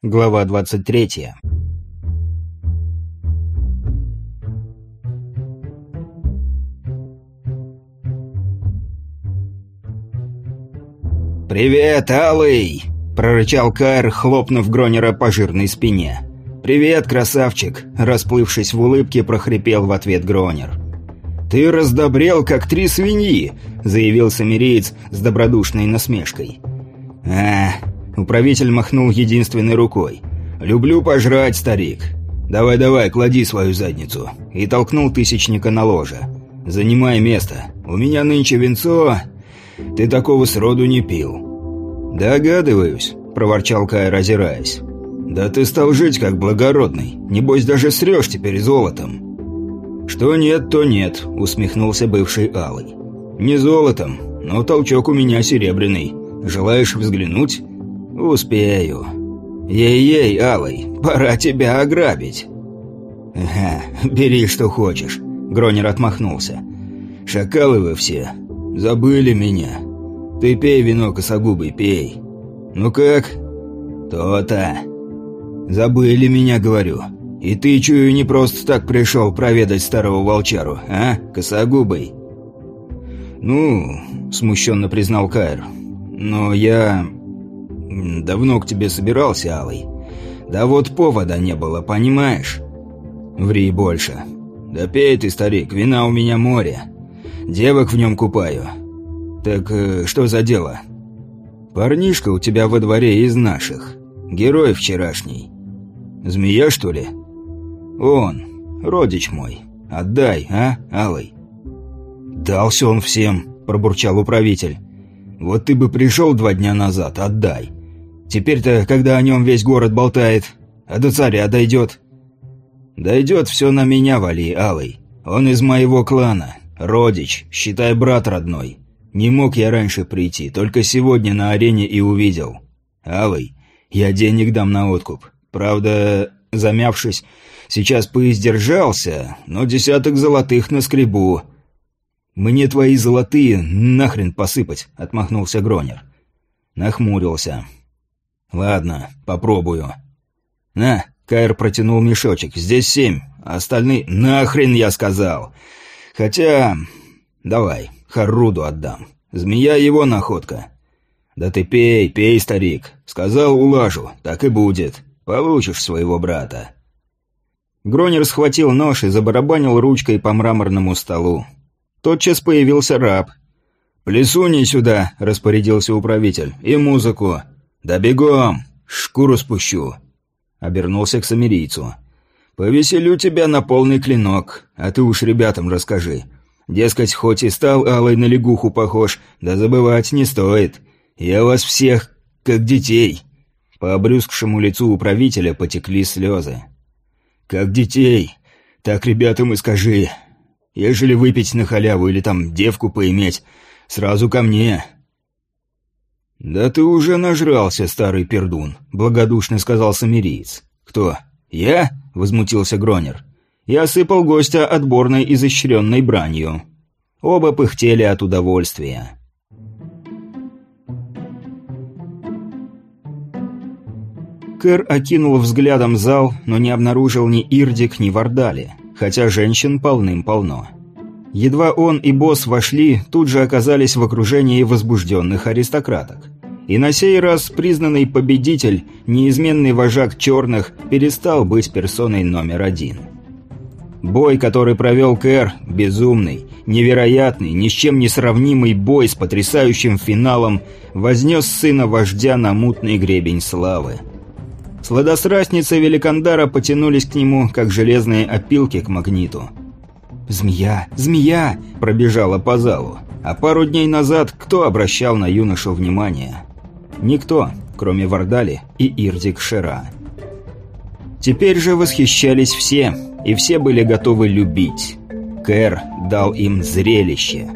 Глава 23. «Привет, Алый!» – прорычал Кайр, хлопнув Гронера по жирной спине. «Привет, красавчик!» – расплывшись в улыбке, прохрипел в ответ Гронер. «Ты раздобрел, как три свиньи!» – заявил самириец с добродушной насмешкой. «А, Управитель махнул единственной рукой. «Люблю пожрать, старик. Давай-давай, клади свою задницу». И толкнул тысячника на ложе. «Занимай место. У меня нынче венцо. Ты такого сроду не пил». «Догадываюсь», — проворчал Кай, разираясь. «Да ты стал жить как благородный. Небось, даже срешь теперь золотом». «Что нет, то нет», — усмехнулся бывший Алый. «Не золотом, но толчок у меня серебряный. Желаешь взглянуть?» «Успею. Ей-ей, Алый, пора тебя ограбить». «Ага, бери, что хочешь», — Гронер отмахнулся. «Шакалы вы все. Забыли меня. Ты пей вино косогубый, пей. Ну как?» «То-то. Забыли меня, говорю. И ты, чую, не просто так пришел проведать старого волчару, а, косогубый?» «Ну...» — смущенно признал Кайр. «Но я... «Давно к тебе собирался, Алый. Да вот повода не было, понимаешь?» «Ври больше. Да пей ты, старик, вина у меня море. Девок в нем купаю. Так э, что за дело?» «Парнишка у тебя во дворе из наших. Герой вчерашний. Змея, что ли?» «Он, родич мой. Отдай, а, Алый?» «Дался он всем», – пробурчал управитель. «Вот ты бы пришел два дня назад, отдай. Теперь-то, когда о нем весь город болтает, а до царя дойдет. Дойдет все на меня, вали, Алый. Он из моего клана, родич, считай брат родной. Не мог я раньше прийти, только сегодня на арене и увидел. Алый, я денег дам на откуп. Правда, замявшись, сейчас поиздержался, но десяток золотых на скребу. «Мне твои золотые нахрен посыпать», — отмахнулся Гронер. Нахмурился. «Ладно, попробую». «На», — Кайр протянул мешочек, — «здесь семь, а остальные...» «Нахрен, я сказал!» «Хотя... Давай, Харуду отдам. Змея его находка». «Да ты пей, пей, старик. Сказал, улажу. Так и будет. Получишь своего брата». Гронер схватил нож и забарабанил ручкой по мраморному столу. Тотчас появился раб. «Плесуни сюда», — распорядился управитель, — «и музыку. «Да бегом! Шкуру спущу!» Обернулся к самирийцу. «Повеселю тебя на полный клинок, а ты уж ребятам расскажи. Дескать, хоть и стал алой на лягуху похож, да забывать не стоит. Я вас всех, как детей!» По обрюзгшему лицу управителя потекли слезы. «Как детей! Так ребятам и скажи. Ежели выпить на халяву или там девку поиметь, сразу ко мне. «Да ты уже нажрался, старый пердун», — благодушно сказал самириец. «Кто? Я?» — возмутился Гронер. Я осыпал гостя отборной изощренной бранью. Оба пыхтели от удовольствия. Кэр окинул взглядом зал, но не обнаружил ни Ирдик, ни Вардали, хотя женщин полным-полно. Едва он и босс вошли, тут же оказались в окружении возбужденных аристократок. И на сей раз признанный победитель, неизменный вожак черных, перестал быть персоной номер один. Бой, который провел Кэр, безумный, невероятный, ни с чем не сравнимый бой с потрясающим финалом, вознес сына вождя на мутный гребень славы. Сладострастницы Великандара потянулись к нему, как железные опилки к магниту – «Змея! Змея!» пробежала по залу. А пару дней назад кто обращал на юношу внимание? Никто, кроме Вардали и Ирдик Шера. Теперь же восхищались все, и все были готовы любить. Кэр дал им зрелище.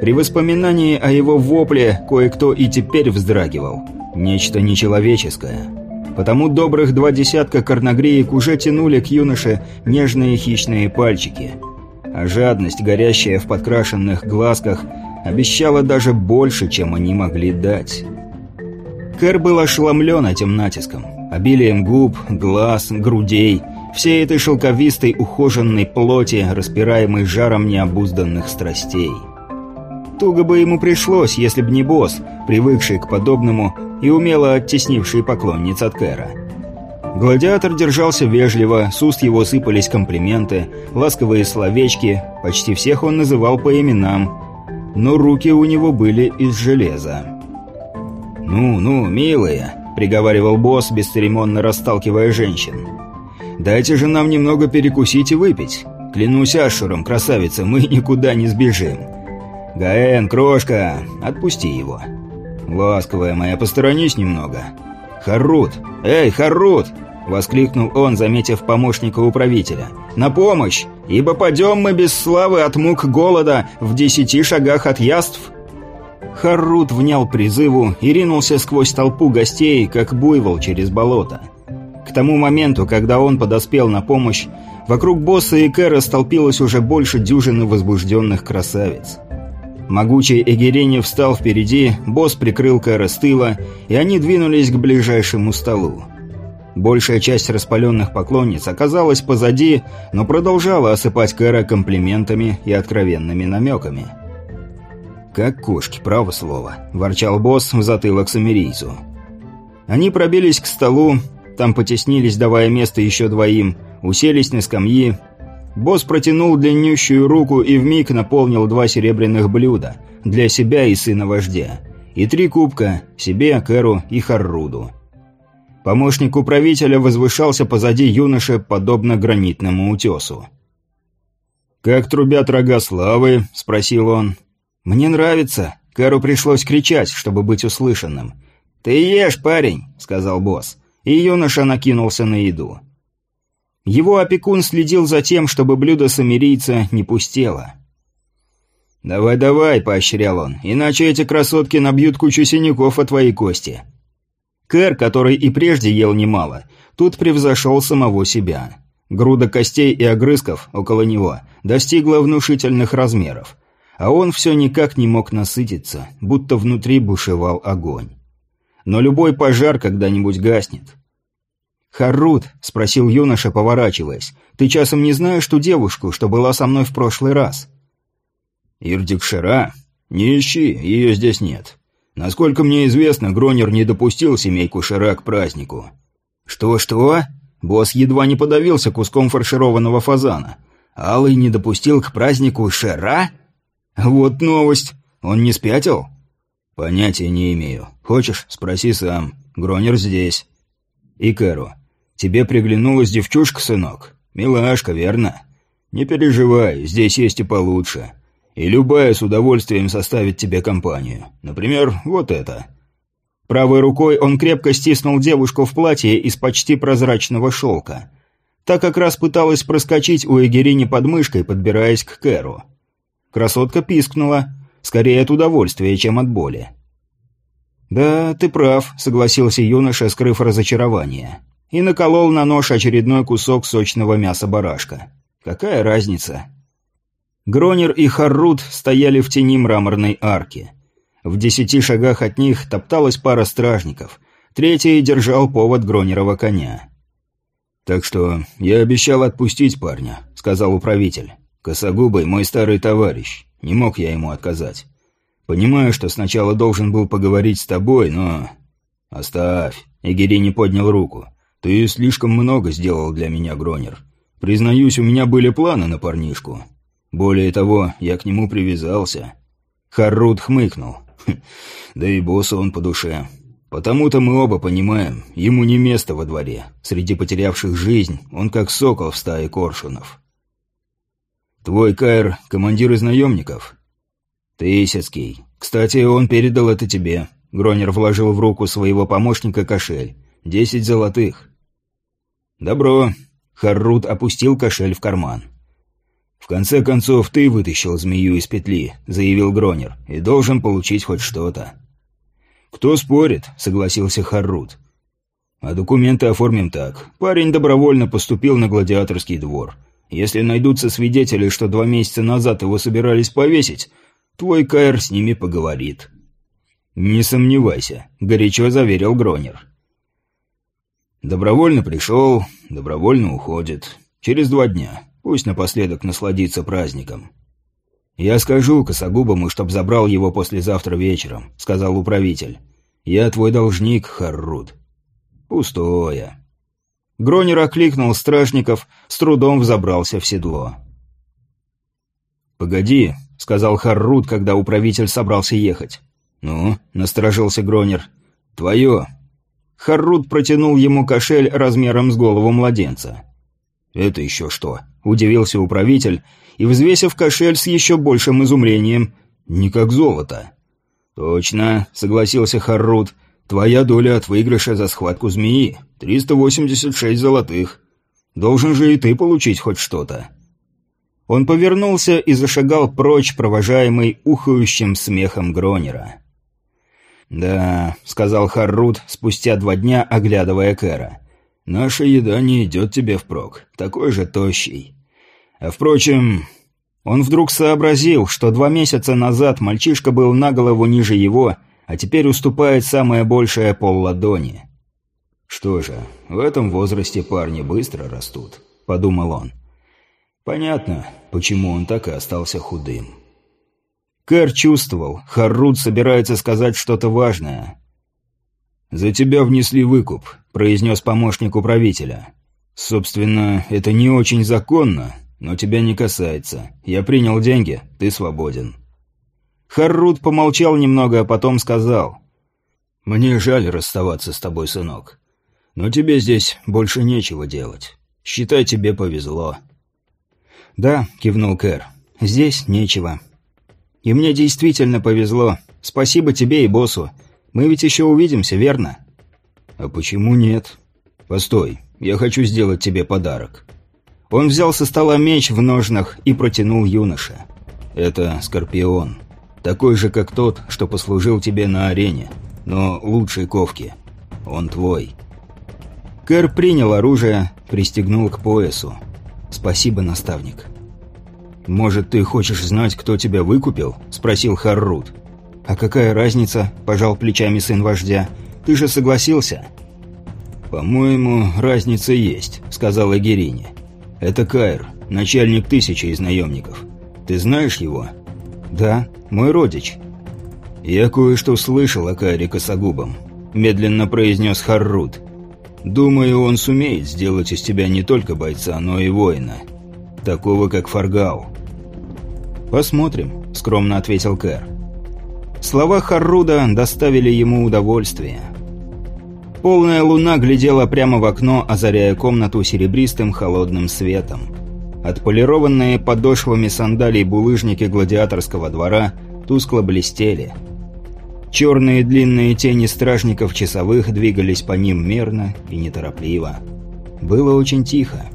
При воспоминании о его вопле кое-кто и теперь вздрагивал. Нечто нечеловеческое. Потому добрых два десятка корногреек уже тянули к юноше нежные хищные пальчики – а жадность, горящая в подкрашенных глазках, обещала даже больше, чем они могли дать. Кэр был ошеломлен этим натиском, Обилием губ, глаз, грудей, всей этой шелковистой ухоженной плоти, распираемой жаром необузданных страстей. Туго бы ему пришлось, если б не босс, привыкший к подобному и умело оттеснивший поклонниц от Кэра. Гладиатор держался вежливо, с уст его сыпались комплименты, ласковые словечки, почти всех он называл по именам, но руки у него были из железа. «Ну, ну, милые», — приговаривал босс, бесцеремонно расталкивая женщин. «Дайте же нам немного перекусить и выпить. Клянусь Ашуром, красавица, мы никуда не сбежим. Гаэн, крошка, отпусти его. Ласковая моя, посторонись немного. Харут! Эй, Харут!» — воскликнул он, заметив помощника управителя. «На помощь! Ибо падем мы без славы от мук голода в десяти шагах от яств!» Харрут внял призыву и ринулся сквозь толпу гостей, как буйвол через болото. К тому моменту, когда он подоспел на помощь, вокруг босса и Кэра столпилось уже больше дюжины возбужденных красавиц. Могучий Эгерени встал впереди, босс прикрыл Кэра с тыла, и они двинулись к ближайшему столу. Большая часть распаленных поклонниц оказалась позади, но продолжала осыпать Кэра комплиментами и откровенными намеками. «Как кошки, право слово», – ворчал босс в затылок самирийцу. Они пробились к столу, там потеснились, давая место еще двоим, уселись на скамьи. Босс протянул длиннющую руку и вмиг наполнил два серебряных блюда для себя и сына вождя, и три кубка себе, Кэру и Харруду. Помощник управителя возвышался позади юноши, подобно гранитному утесу. «Как трубят рога славы?» – спросил он. «Мне нравится». Кэру пришлось кричать, чтобы быть услышанным. «Ты ешь, парень», — сказал босс. И юноша накинулся на еду. Его опекун следил за тем, чтобы блюдо самирийца не пустело. «Давай-давай», — поощрял он, — «иначе эти красотки набьют кучу синяков от твоей кости». Кэр, который и прежде ел немало, тут превзошел самого себя. Груда костей и огрызков около него достигла внушительных размеров а он все никак не мог насытиться, будто внутри бушевал огонь. Но любой пожар когда-нибудь гаснет. «Харут», — спросил юноша, поворачиваясь, — «ты часом не знаешь ту девушку, что была со мной в прошлый раз?» «Ирдикшира? Не ищи, ее здесь нет. Насколько мне известно, Гронер не допустил семейку Шира к празднику». «Что-что?» Босс едва не подавился куском фаршированного фазана. «Алый не допустил к празднику Шера?» «Вот новость. Он не спятил?» «Понятия не имею. Хочешь, спроси сам. Гронер здесь». «Икару, тебе приглянулась девчушка, сынок? Милашка, верно? Не переживай, здесь есть и получше. И любая с удовольствием составит тебе компанию. Например, вот это». Правой рукой он крепко стиснул девушку в платье из почти прозрачного шелка. Та как раз пыталась проскочить у Эгерини под мышкой, подбираясь к Кэру. Красотка пискнула, скорее от удовольствия, чем от боли. «Да, ты прав», — согласился юноша, скрыв разочарование. И наколол на нож очередной кусок сочного мяса барашка. «Какая разница?» Гронер и Харрут стояли в тени мраморной арки. В десяти шагах от них топталась пара стражников. Третий держал повод Гронерова коня. «Так что я обещал отпустить парня», — сказал управитель. Косогубый мой старый товарищ. Не мог я ему отказать. Понимаю, что сначала должен был поговорить с тобой, но... Оставь. Эгери не поднял руку. Ты слишком много сделал для меня, Гронер. Признаюсь, у меня были планы на парнишку. Более того, я к нему привязался. Харрут хмыкнул. «Хм, да и боссу он по душе. Потому-то мы оба понимаем, ему не место во дворе. Среди потерявших жизнь он как сокол в стае коршунов. «Твой Кайр — командир из наемников?» «Тысяцкий. Кстати, он передал это тебе». Гронер вложил в руку своего помощника кошель. «Десять золотых». «Добро». Харрут опустил кошель в карман. «В конце концов, ты вытащил змею из петли», — заявил Гронер, — «и должен получить хоть что-то». «Кто спорит?» — согласился Харрут. «А документы оформим так. Парень добровольно поступил на гладиаторский двор. Если найдутся свидетели, что два месяца назад его собирались повесить, твой Каэр с ними поговорит». «Не сомневайся», — горячо заверил Гронер. Добровольно пришел, добровольно уходит. Через два дня. Пусть напоследок насладится праздником. «Я скажу косогубому, чтоб забрал его послезавтра вечером», — сказал управитель. «Я твой должник, Харрут». «Пустое». Гронер окликнул стражников, с трудом взобрался в седло. «Погоди», — сказал Харрут, когда управитель собрался ехать. «Ну?» — насторожился Гронер. «Твое». Харрут протянул ему кошель размером с голову младенца. «Это еще что?» — удивился управитель, и, взвесив кошель с еще большим изумлением, «не как золото». «Точно», — согласился Харрут, — «твоя доля от выигрыша за схватку змеи — 386 золотых. Должен же и ты получить хоть что-то». Он повернулся и зашагал прочь, провожаемый ухающим смехом Гронера. «Да», — сказал Харрут спустя два дня, оглядывая Кэра. «Наша еда не идет тебе впрок. Такой же тощий. А впрочем...» Он вдруг сообразил, что два месяца назад мальчишка был на голову ниже его, а теперь уступает самое большее пол ладони. «Что же, в этом возрасте парни быстро растут», — подумал он. «Понятно, почему он так и остался худым». Кэр чувствовал, Харрут собирается сказать что-то важное. «За тебя внесли выкуп», — произнес помощник управителя. «Собственно, это не очень законно, но тебя не касается. Я принял деньги, ты свободен». Харрут помолчал немного, а потом сказал. «Мне жаль расставаться с тобой, сынок. Но тебе здесь больше нечего делать. Считай, тебе повезло». «Да», — кивнул Кэр, — «здесь нечего. И мне действительно повезло. Спасибо тебе и боссу. Мы ведь еще увидимся, верно?» «А почему нет?» «Постой, я хочу сделать тебе подарок». Он взял со стола меч в ножнах и протянул юноше. «Это Скорпион. Такой же, как тот, что послужил тебе на арене, но лучшей ковки. Он твой». Кэр принял оружие, пристегнул к поясу. «Спасибо, наставник». «Может, ты хочешь знать, кто тебя выкупил?» – спросил Харрут. «А какая разница?» – пожал плечами сын вождя. «Ты же согласился?» «По-моему, разница есть», – сказала Герине. «Это Кайр, начальник тысячи из наемников. Ты знаешь его?» «Да, мой родич». «Я кое-что слышал о Кайре Косогубом», – медленно произнес Харрут. «Думаю, он сумеет сделать из тебя не только бойца, но и воина. Такого, как Фаргау. «Посмотрим», — скромно ответил Кэр. Слова Харруда доставили ему удовольствие. Полная луна глядела прямо в окно, озаряя комнату серебристым холодным светом. Отполированные подошвами сандалий булыжники гладиаторского двора тускло блестели. Черные длинные тени стражников часовых двигались по ним мерно и неторопливо. Было очень тихо.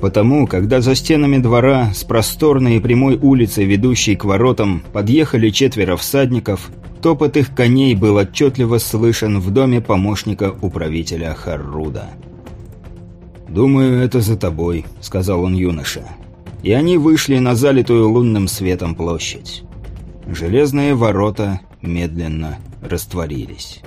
Потому, когда за стенами двора с просторной и прямой улицы, ведущей к воротам, подъехали четверо всадников, топот их коней был отчетливо слышен в доме помощника управителя Харруда. «Думаю, это за тобой», — сказал он юноше. И они вышли на залитую лунным светом площадь. Железные ворота медленно растворились.